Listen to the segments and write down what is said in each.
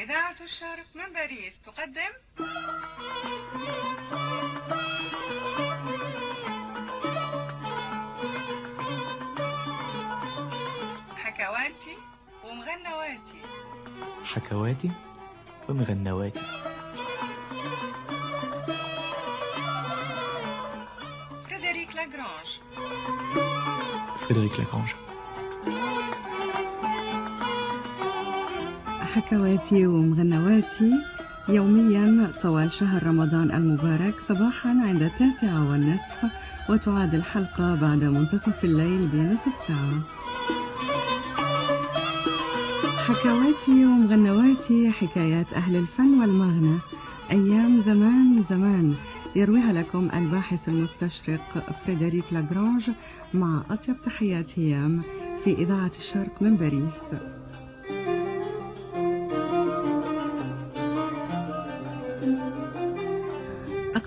إذاعة الشرق من باريس تقدم. حكواتي ومغنواتي. حكواتي ومغنواتي. فريدريك لاجرانج. فريدريك لاجرانج. حكواتي ومغنواتي. يوميا طوال شهر رمضان المبارك صباحا عند التاسعة والنصف وتعاد الحلقة بعد منتصف الليل بنصف ساعة. حكواتي ومغنواتي حكايات أهل الفن والمغنى. أيام زمان زمان. يرويها لكم الباحث المستشرق فريدريك لاجرانج مع أطيب تحيات هيام في إذاعة الشرق من باريس.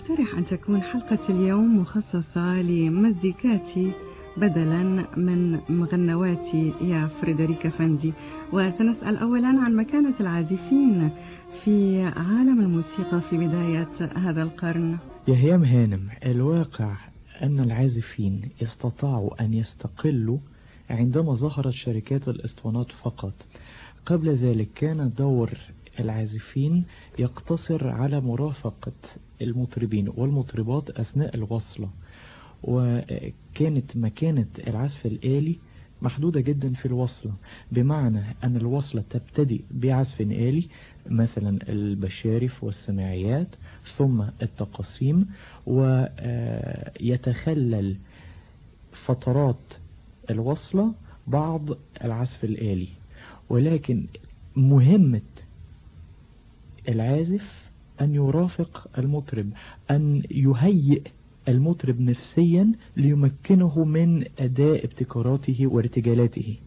أقترح أن تكون حلقة اليوم مخصصة لمزيكاتي بدلا من مغنواتي يا فريدريكا فندي. وسنسأل أولا عن مكانة العازفين في عالم الموسيقى في بداية هذا القرن. يا هيام هانم الواقع أن العازفين استطاعوا أن يستقلوا عندما ظهرت شركات الإسطوانات فقط. قبل ذلك كان دور العازفين يقتصر على مرافقة المطربين والمطربات أثناء الوصلة وكانت مكانة العزف الآلي محدودة جدا في الوصلة بمعنى أن الوصلة تبتدي بعزف آلي مثلا البشارف والسماعيات ثم التقاسيم ويتخلل فترات الوصلة بعض العزف الآلي. ولكن مهمة العازف أن يرافق المطرب أن يهيئ المطرب نفسيا ليمكنه من أداء ابتكاراته وارتجالاته.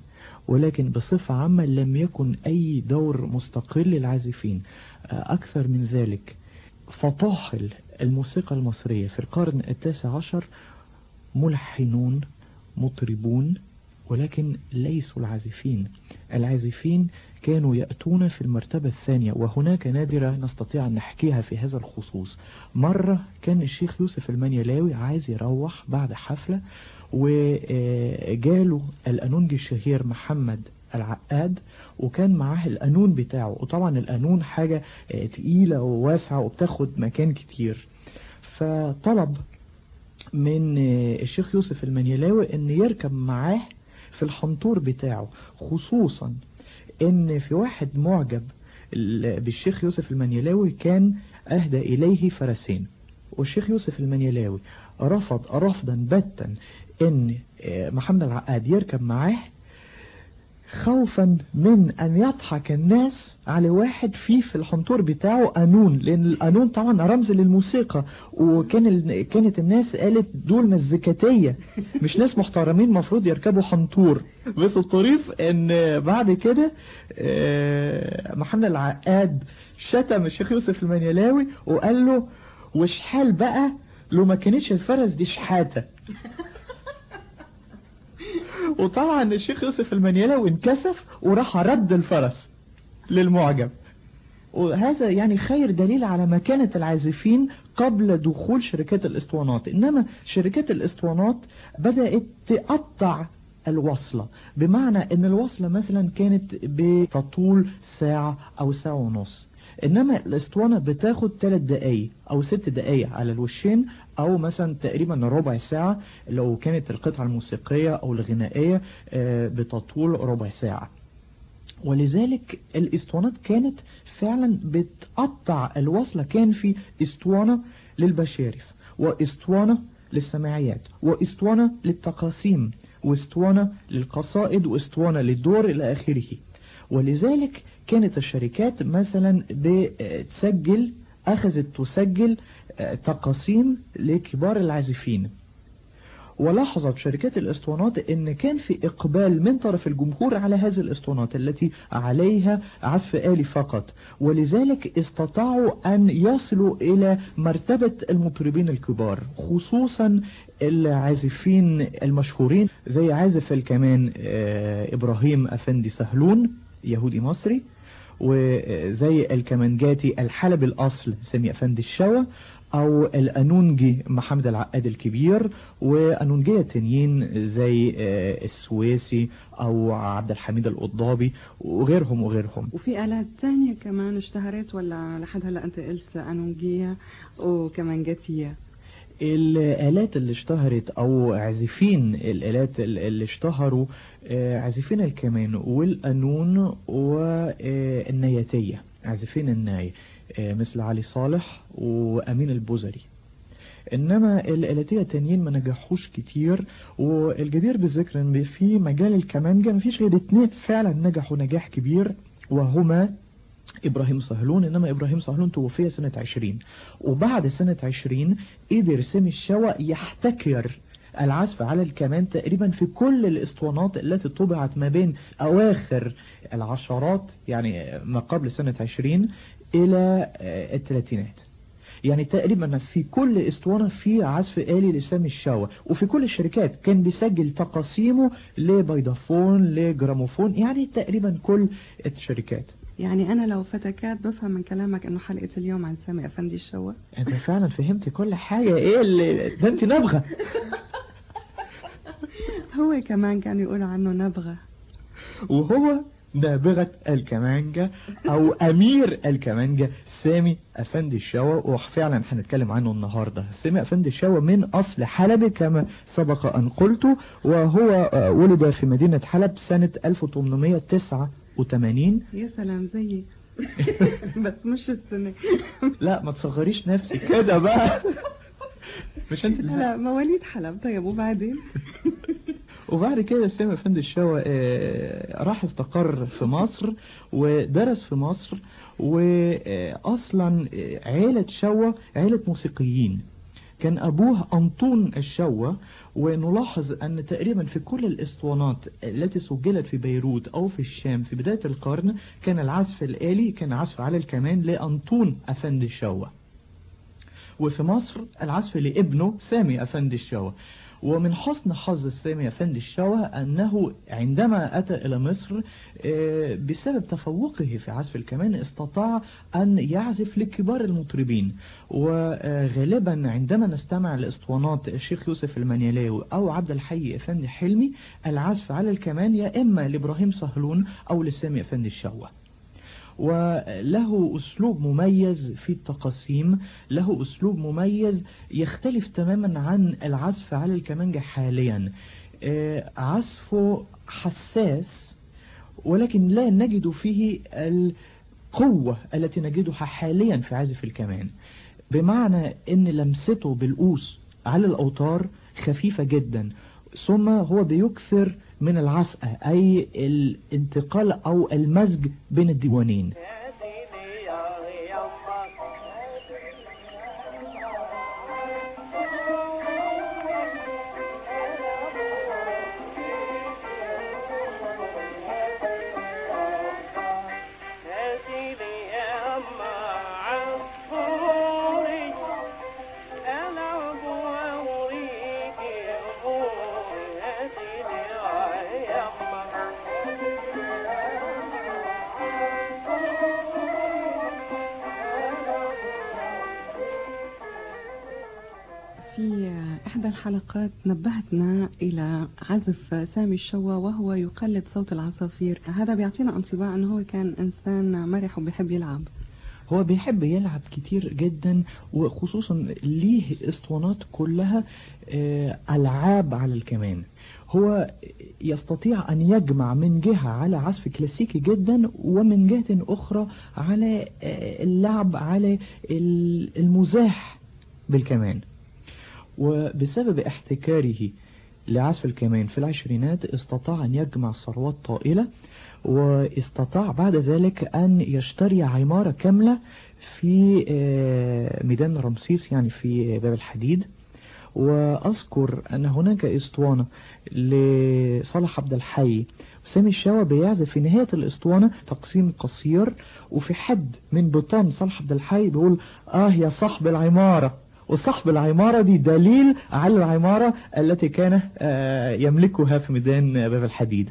ولكن بصفة عامة لم يكن أي دور مستقل للعازفين. أكثر من ذلك فطاحل الموسيقى المصرية في القرن التاسع عشر ملحنون مطربون ولكن ليسوا العازفين. العازفين كانوا يأتون في المرتبة الثانية وهناك نادرة نستطيع أن نحكيها في هذا الخصوص. مرة كان الشيخ يوسف المنيلاوي عايز يروح بعد حفلة وجاله الأنونجي الشهير محمد العقاد وكان معاه القانون بتاعه. وطبعا القانون حاجة تقيلة وواسعة وبتاخد مكان كتير. فطلب من الشيخ يوسف المنيلاوي إن يركب معاه في الحنطور بتاعه خصوصا إن في واحد معجب بالشيخ يوسف المنيلاوي كان أهدى إليه فرسين. والشيخ يوسف المنيلاوي رفض رفضا باتا إن محمد العقاد يركب معاه خوفا من أن يضحك الناس على واحد فيه في الحنطور بتاعه قانون لأن القانون طبعا رمز للموسيقى. وكان ال... كانت الناس قالت دول مزيكاتية مش ناس محترمين مفروض يركبوا حنطور. بس الطريف إن بعد كده محمد العقاد شتم الشيخ يوسف المنيلاوي وقال له وشحال بقى؟ لو ما كانتش الفرس دي شحاتة وطبعا الشيخ يوسف المنيلاوي انكسف وراح رد الفرس للمعجب. وهذا يعني خير دليل على مكانة العازفين قبل دخول شركات الإسطوانات. إنما شركات الإسطوانات بدأت تقطع الوصلة. بمعنى إن الوصلة مثلا كانت بتطول ساعة أو ساعة ونص. إنما الاسطوانة بتاخد 3 دقايق أو 6 دقايق على الوشين أو مثلا تقريبا ربع ساعة لو كانت القطعة الموسيقية أو الغنائية بتطول ربع ساعة. ولذلك الاسطوانات كانت فعلا بتقطع الوصلة كان في إسطوانة للبشارف وإسطوانة للسماعيات وإسطوانة للتقاسيم وإسطوانة للقصائد وإسطوانة للدور إلى آخره. ولذلك كانت الشركات مثلا بتسجل أخذت تسجل تقاسيم لكبار العازفين. ولاحظت شركات الإسطوانات إن كان في إقبال من طرف الجمهور على هذه الإسطوانات التي عليها عزف آلي فقط. ولذلك استطاعوا أن يصلوا إلى مرتبة المطربين الكبار خصوصا العازفين المشهورين زي عازف الكمان إبراهيم أفندي سهلون. يهودي مصري وزي الكمانجاتي الحلب الأصل سامي أفندي الشوا أو الأنونجي محمد العقاد الكبير وأنونجية تانيين زي آه، السويسي أو عبد الحميد القضابي وغيرهم وغيرهم. وفي آلات تانية كمان اشتهرت ولا لحد هلأ أنت قلت أنونجية وكمانجاتية؟ الآلات اللي اشتهرت أو عازفين الآلات اللي اشتهروا آه، عازفين الكمان والقانون والنياتية عازفين الناي آه، مثل علي صالح وأمين البوزري إنما الالاتيه التانيين ما نجحوش كتير والجدير بالذكر إن في مجال الكمانجا مفيش غير اتنين فعلا نجحوا نجاح كبير وهما إبراهيم صهلون إنما إبراهيم صهلون توفي سنة عشرين. وبعد سنة عشرين قدر سامي الشوا يحتكر العزف على الكمان تقريبا في كل الإسطوانات التي طبعت ما بين أواخر العشرات يعني ما قبل سنة عشرين إلى آه، الثلاثينات. يعني تقريبا في كل أسطوانة في عزف آلي لسامي الشاوى وفي كل الشركات كان بيسجل تقاسيمه لبيضافون لجراموفون يعني تقريبا كل الشركات. يعني أنا لو فتكات بفهم من كلامك أنه حلقة اليوم عن سامي أفندي الشوا أنت فعلا فهمت كل حاجة. إيه اللي ده أنت نبغة هو كمان كان يقول عنه نبغة وهو نابغة الكمانجا أو أمير الكمانجا سامي أفندي الشوا وفعلا هنتكلم عنه النهاردة. سامي أفندي الشوا من أصل حلب كما سبق أن قلت وهو آه، ولد في مدينة حلب سنة 1889 يا سلام زيي. بس مش السنة. لا ما تصغريش نفسك. كده بقى. مش أنت لا مواليد حلب. طيب وبعدين؟ وبعد كده سامي افندي الشوا آه، راح استقر في مصر ودرس في مصر واصلا عيلة شوا عيلة موسيقيين. كان أبوه أنطون الشوا ونلاحظ أن تقريبا في كل الأسطوانات التي سجلت في بيروت أو في الشام في بداية القرن كان العزف الآلي كان عزف على الكمان لأنطون أفندي الشوا. وفي مصر العزف لابنه سامي أفندي الشوا. ومن حسن حظ سامي أفندي الشوا أنه عندما أتى إلى مصر آه، بسبب تفوقه في عزف الكمان استطاع أن يعزف لكبار المطربين. وغالبا عندما نستمع لإسطوانات الشيخ يوسف المنيلاوي أو عبد الحي أفندي حلمي العزف على الكمان يا إما لإبراهيم صهلون أو لسامي أفندي الشوا وله أسلوب مميز في التقاسيم له أسلوب مميز يختلف تماما عن العزف على الكمانجة حاليا. آه، عزفه حساس ولكن لا نجد فيه القوة التي نجدها حاليا في عزف الكمان. بمعنى إن لمسته بالقوس على الأوتار خفيفة جدا ثم هو بيكثر من العفقة أي الانتقال أو المزج بين الديوانين. إحدى الحلقات نبهتنا إلى عزف سامي الشوا وهو يقلد صوت العصافير. هذا بيعطينا انطباع أنه هو كان إنسان مرح وبيحب يلعب. هو بيحب يلعب كتير جدا وخصوصا ليه اسطوانات كلها آه، ألعاب على الكمان. هو يستطيع أن يجمع من جهة على عزف كلاسيكي جدا ومن جهة أخرى على آه، اللعب على ال- المزاح بالكمان. وبسبب احتكاره لعزف الكمان في العشرينات استطاع أن يجمع ثروات طائلة واستطاع بعد ذلك أن يشتري عمارة كاملة في آه، ميدان رمسيس يعني في باب الحديد. وأذكر أن هناك اسطوانة لصالح عبد الحي. سامي الشاوى بيعزف في نهاية الاسطوانة تقسيم قصير وفي حد من بطان صالح عبد الحي بيقول آه يا صاحب العمارة. وصاحب العمارة دي دليل على العمارة التي كان آه، يملكها في ميدان باب الحديد.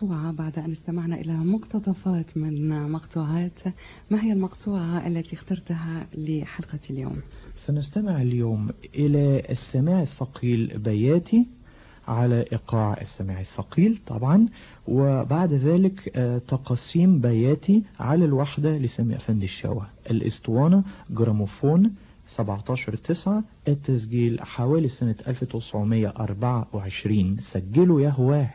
كمقطوعة بعد أن استمعنا إلى مقتطفات من مقطوعات. ما هي المقطوعة التي اخترتها لحلقة اليوم؟ سنستمع اليوم إلى السماع الثقيل بياتي على إيقاع السماع الثقيل طبعا وبعد ذلك آه، تقسيم بياتي على الوحدة لسامي أفندي الشاوة الإسطوانة جراموفون 17 9 التسجيل حوالي سنة 1924 سجلوا يا هواه!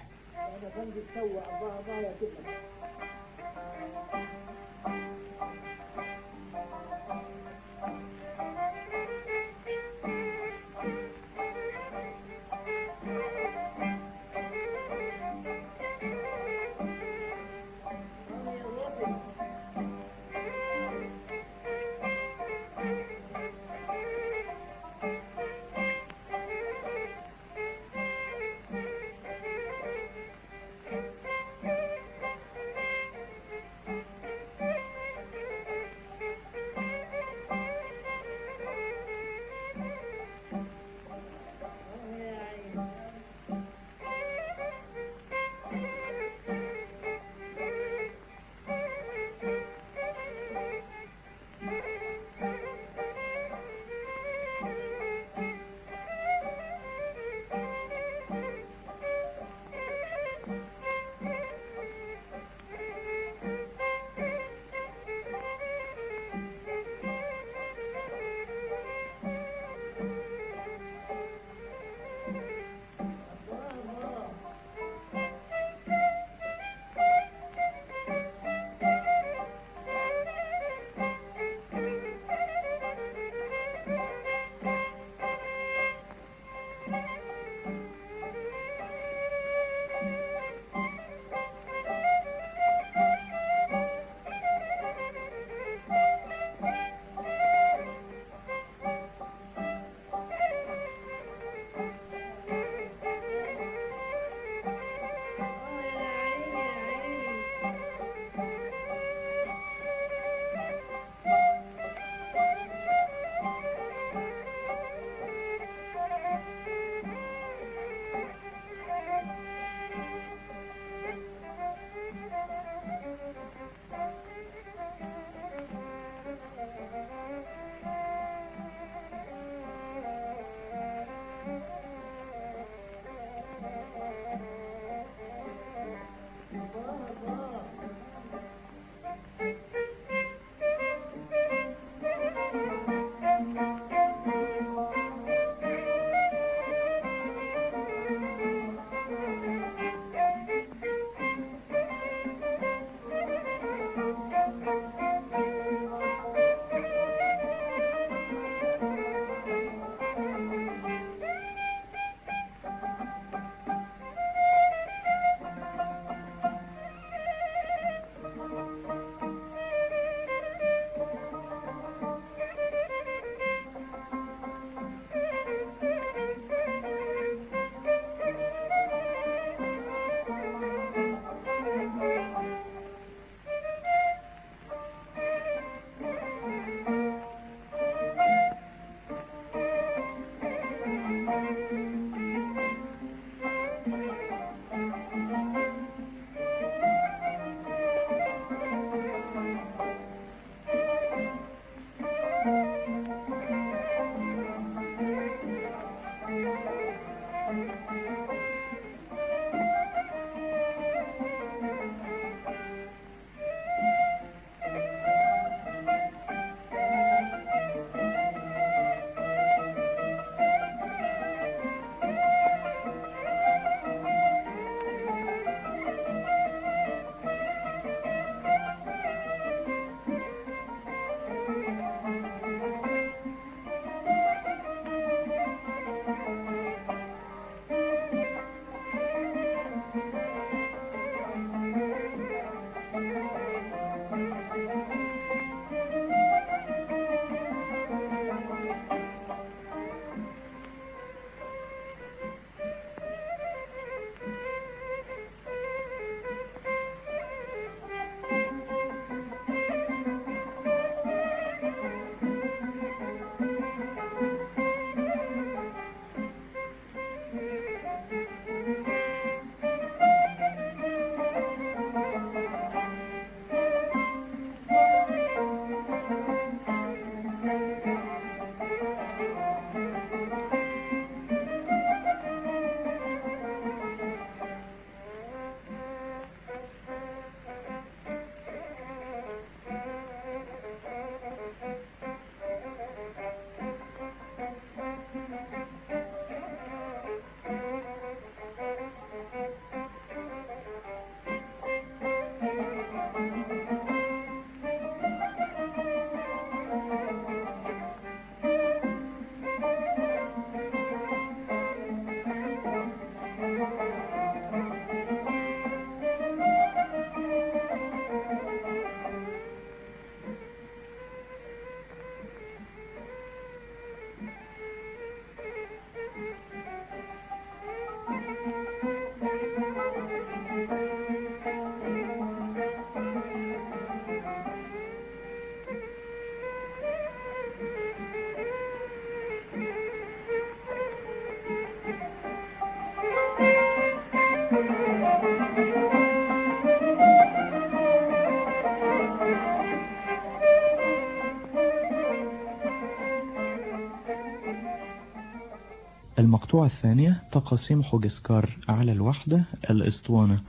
المقطوعة الثانية تقاسيم حوجسكار على الوحدة الإسطوانة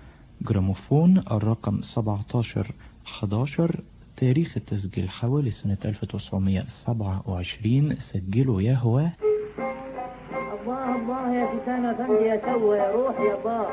جراموفون الرقم 1711 تاريخ التسجيل حوالي سنة 1927 سجلوا يا هو الله الله يا فتان افندي يا سوى يا روح يا با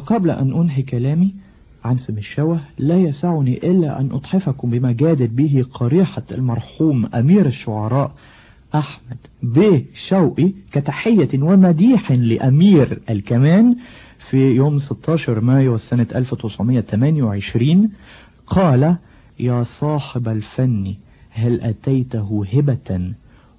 وقبل أن أنهي كلامي عن سم الشوه لا يسعني إلا أن أتحفكم بما جادت به قريحة المرحوم أمير الشعراء أحمد ب. شوقي كتحية ومديح لأمير الكمان في يوم 16 مايو سنة 1928 قال يا صاحب الفن هل أتيته هبة؟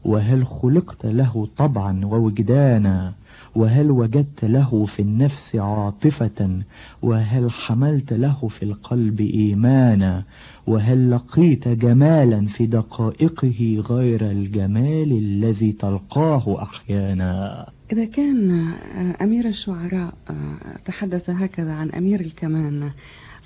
وهل خلقت له طبعا ووجدانا؟ وهل وجدت له في النفس عاطفة؟ وهل حملت له في القلب إيمانا؟ وهل لقيت جمالا في دقائقه غير الجمال الذي تلقاه أحيانا؟ إذا كان آه، أمير الشعراء آه، تحدث هكذا عن أمير الكمان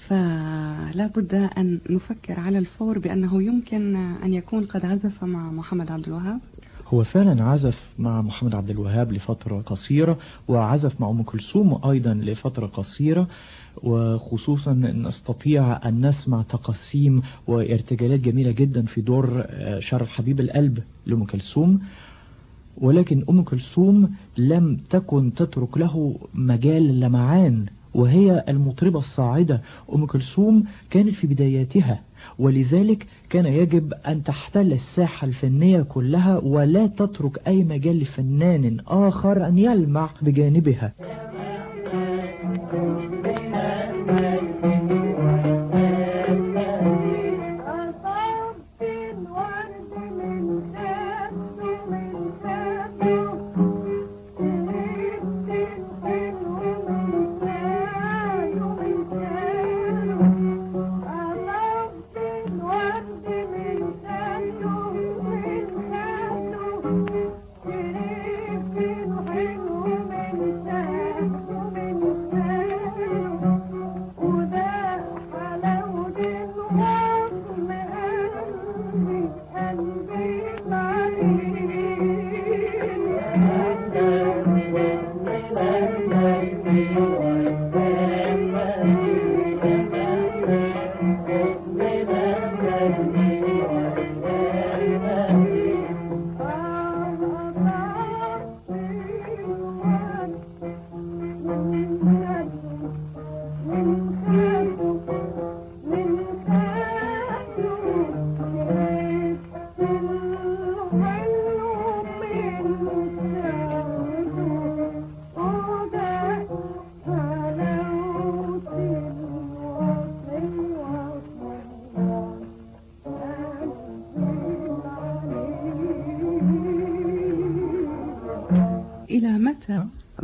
فلا بد أن نفكر على الفور بأنه يمكن آه، أن يكون قد عزف مع محمد عبد الوهاب. هو فعلا عزف مع محمد عبد الوهاب لفترة قصيرة وعزف مع أم كلثوم أيضا لفترة قصيرة وخصوصا نستطيع أن نسمع تقاسيم وارتجالات جميلة جدا في دور آه، شرف حبيب القلب لأم كلثوم. ولكن أم كلثوم لم تكن تترك له مجال اللمعان وهي المطربة الصاعدة. أم كلثوم كانت في بداياتها ولذلك كان يجب أن تحتل الساحة الفنية كلها ولا تترك أي مجال لفنان آخر أن يلمع بجانبها.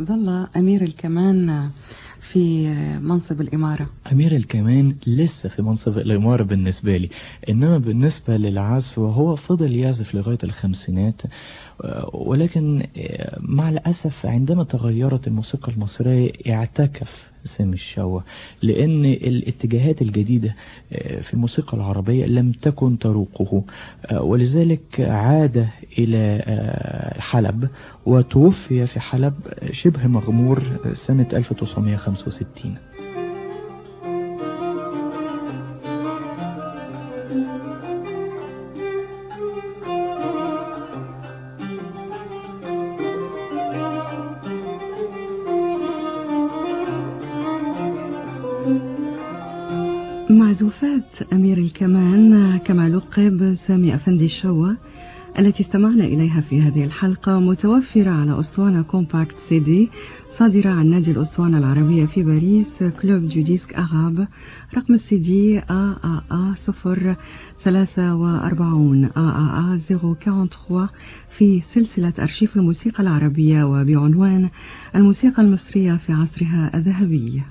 ظل أمير الكمان في منصب الإمارة. أمير الكمان لسه في منصب الإمارة بالنسبة لي. إنما بالنسبة للعزف وهو فضل يعزف لغاية الخمسينات آه، ولكن آه، مع الأسف عندما تغيرت الموسيقى المصرية اعتكف سامي الشوا لأن الاتجاهات الجديدة آه، في الموسيقى العربية لم تكن تروقه ولذلك عاد إلى حلب وتوفي في حلب شبه مغمور سنة 1965 الكمان كما لقب سامي أفندي الشوا التي استمعنا إليها في هذه الحلقة متوفرة على أسطوانة compact CD صادرة عن نادي الأسطوانة العربية في باريس Club du Disque Arabe رقم ال CD AAA صفر ثلاثة وأربعون AAA zéro quarante-trois في سلسلة أرشيف الموسيقى العربية وبعنوان الموسيقى المصرية في عصرها الذهبي.